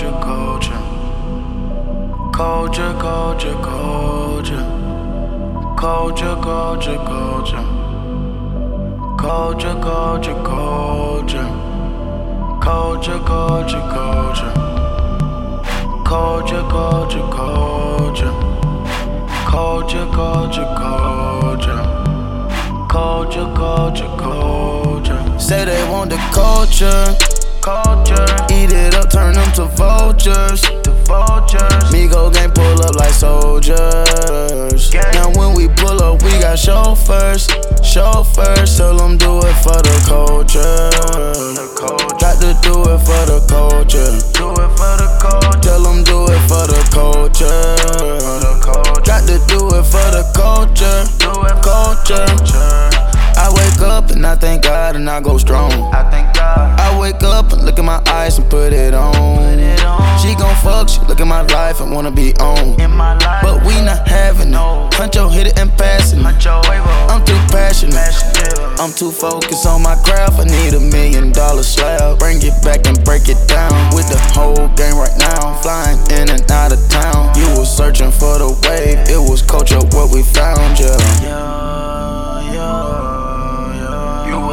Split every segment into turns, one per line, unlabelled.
culture. Culture, culture, culture. Culture, culture, culture. Culture, culture, culture. Culture, culture, culture. Culture, culture, culture. Culture, culture, culture. Culture, culture, culture.
Say they want the culture.
Culture.
Eat it up, turn them to vultures.
The vultures.
Migo gang pull up like soldiers.
Gang.
Now when we pull up, we got chauffeurs. Chauffeurs, tell them do it for the culture.
The culture.
Got to do it for the culture.
Do it for the culture.
Tell them do it for the culture.
The culture.
Got to do it for the culture.
Do it for
Culture.
culture.
I wake up and I thank God and I go strong.
I thank God.
Look in my eyes and put it on.
Put it on.
She gon' fuck, she look at my life and wanna be on.
in my life.
But we not having it. Huncho hit it and passing it. I'm too passionate. I'm too focused on my craft. I need a million dollar slab. Bring it back and break it down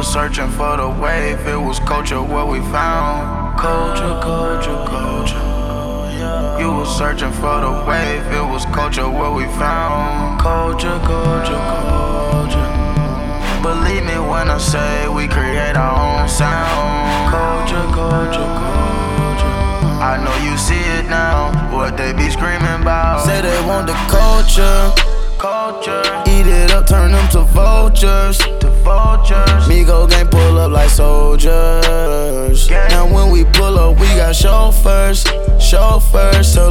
was searching for the wave. It was culture what we found.
Culture, culture, culture. You was searching for the wave. It was culture what we found. Culture, culture, culture. Believe me when I say we create our own sound. Culture, culture, culture. I know you see it now. What they be screaming about.
Say they want the culture.
culture.
Eat it up, turn them to vultures.
Vultures.
Migo gang pull up like soldiers.
Gang.
Now when we pull up, we got chauffeurs. Chauffeurs, tell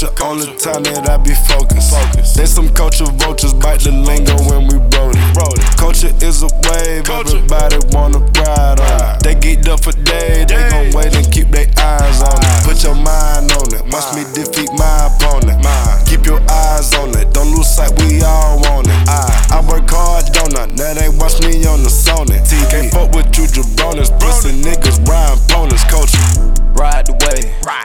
the culture,
only time that I be focused. They some culture vultures, bite the lingo when we roll it. Culture is a wave, everybody wanna ride on. They geeked up for days,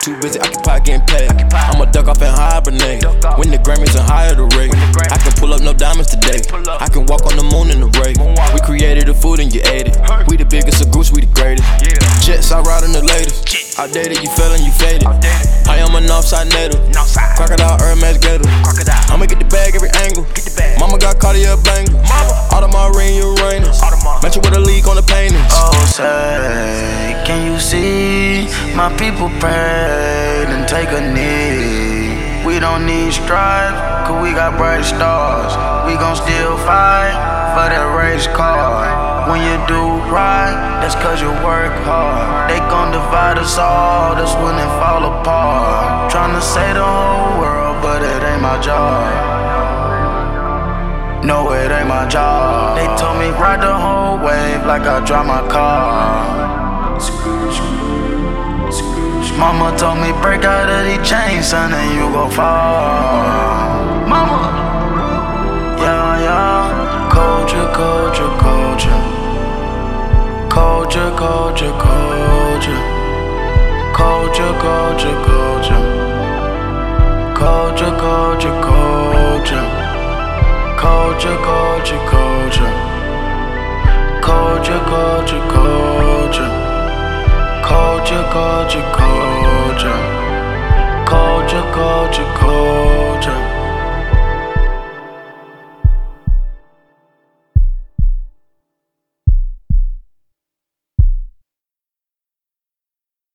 Too busy, occupied getting paid. I'ma duck off and hibernate. When the Grammys and higher the rate. I can pull up no diamonds today. I can walk on the moon in the ray. We created the food and you ate it. We the biggest of groups, we the greatest. Jets, I ride on the latest. Outdated, you fell and you faded. I am an offside native. Crocodile, Hermes, gator. I'ma get the bag every angle. Mama got Cartier bangles. Audemars ring Uranus. Mention with a leak on the paintings.
Oh, say, you my people pray and take a knee? We don't need strife, cause we got bright stars. We gon' still fight for that race car. When you do right, that's cause you work hard. They gon' divide us all, that's when it fall apart. Tryna save the whole world, but it ain't my job. No, it ain't my job. They told me ride the whole wave like I drive my car. Mama told me break out of these chains, son, and you gon' fall. Mama, yeah, yeah. Culture, culture, culture. Culture, culture, culture. Culture, culture, culture. Culture, culture, culture. Culture, culture, culture. Culture, culture, culture.